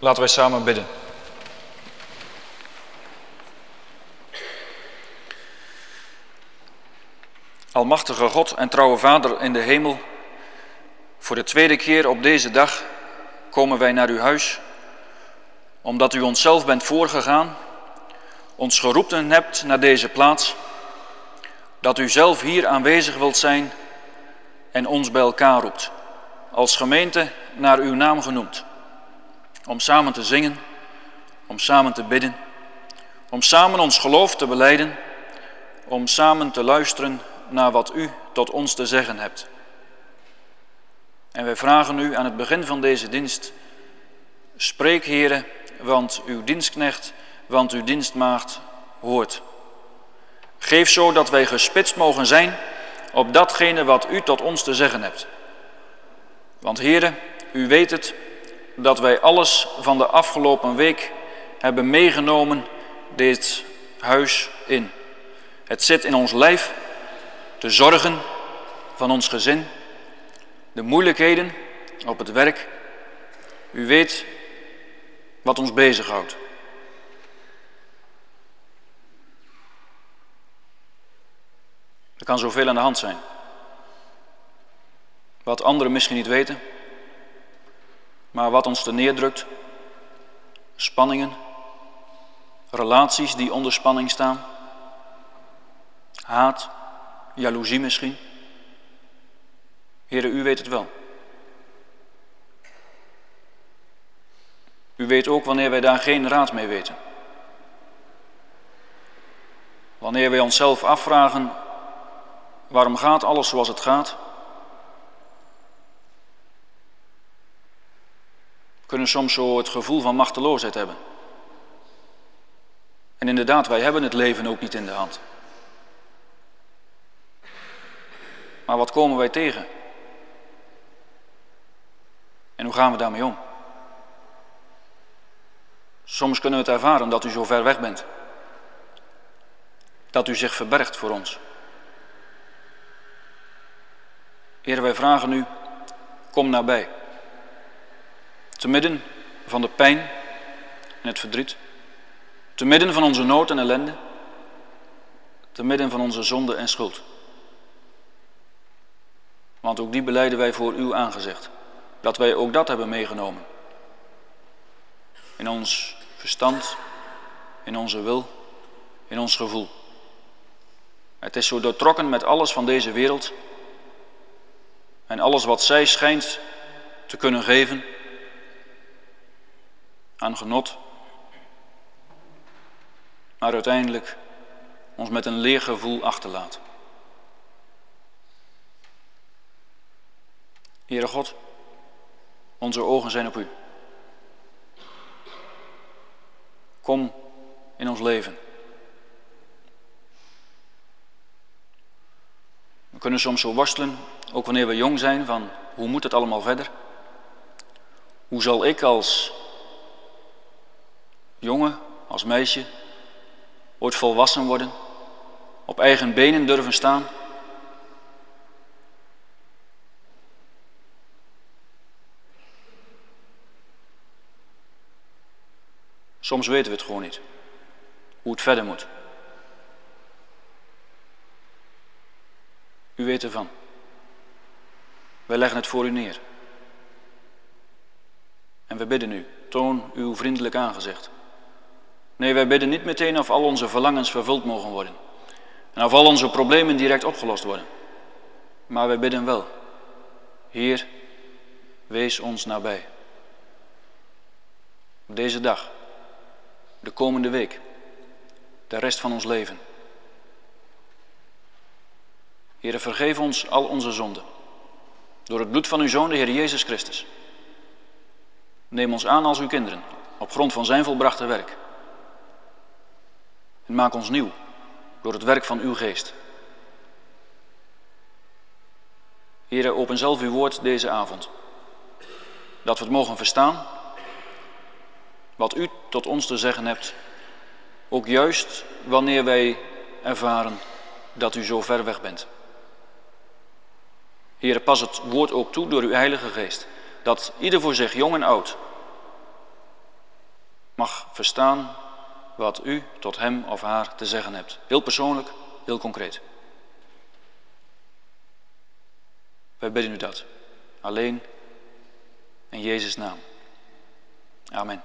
Laten wij samen bidden. Almachtige God en trouwe Vader in de hemel, voor de tweede keer op deze dag komen wij naar uw huis, omdat u onszelf bent voorgegaan, ons geroepen hebt naar deze plaats, dat u zelf hier aanwezig wilt zijn en ons bij elkaar roept, als gemeente naar uw naam genoemd om samen te zingen, om samen te bidden, om samen ons geloof te beleiden, om samen te luisteren naar wat u tot ons te zeggen hebt. En wij vragen u aan het begin van deze dienst, spreek heren, want uw dienstknecht, want uw dienstmaagd hoort. Geef zo dat wij gespitst mogen zijn op datgene wat u tot ons te zeggen hebt. Want heren, u weet het, dat wij alles van de afgelopen week hebben meegenomen dit huis in. Het zit in ons lijf, de zorgen van ons gezin, de moeilijkheden op het werk. U weet wat ons bezighoudt. Er kan zoveel aan de hand zijn. Wat anderen misschien niet weten. Maar wat ons te neerdrukt, spanningen, relaties die onder spanning staan, haat, jaloezie misschien. Heren, u weet het wel. U weet ook wanneer wij daar geen raad mee weten. Wanneer wij onszelf afvragen, waarom gaat alles zoals het gaat? Kunnen soms zo het gevoel van machteloosheid hebben. En inderdaad, wij hebben het leven ook niet in de hand. Maar wat komen wij tegen? En hoe gaan we daarmee om? Soms kunnen we het ervaren dat u zo ver weg bent. Dat u zich verbergt voor ons. Heer, wij vragen u, kom nabij. Te midden van de pijn en het verdriet. Te midden van onze nood en ellende. Te midden van onze zonde en schuld. Want ook die beleiden wij voor u aangezegd. Dat wij ook dat hebben meegenomen. In ons verstand, in onze wil, in ons gevoel. Het is zo doortrokken met alles van deze wereld. En alles wat zij schijnt te kunnen geven aan genot, maar uiteindelijk ons met een leer gevoel achterlaat. Heere God, onze ogen zijn op U. Kom in ons leven. We kunnen soms zo worstelen, ook wanneer we jong zijn, van hoe moet het allemaal verder? Hoe zal ik als jongen, als meisje, ooit volwassen worden, op eigen benen durven staan. Soms weten we het gewoon niet, hoe het verder moet. U weet ervan. Wij leggen het voor u neer. En we bidden u, toon uw vriendelijk aangezicht. Nee, wij bidden niet meteen of al onze verlangens vervuld mogen worden. En of al onze problemen direct opgelost worden. Maar wij bidden wel. Heer, wees ons nabij. Op deze dag, de komende week, de rest van ons leven. Heer, vergeef ons al onze zonden. Door het bloed van uw Zoon, de Heer Jezus Christus. Neem ons aan als uw kinderen, op grond van zijn volbrachte werk. En maak ons nieuw door het werk van uw geest. Heren, open zelf uw woord deze avond. Dat we het mogen verstaan. Wat u tot ons te zeggen hebt. Ook juist wanneer wij ervaren dat u zo ver weg bent. Heren, pas het woord ook toe door uw Heilige Geest. Dat ieder voor zich, jong en oud, verstaan wat u tot hem of haar te zeggen hebt. Heel persoonlijk, heel concreet. Wij bidden u dat. Alleen in Jezus' naam. Amen.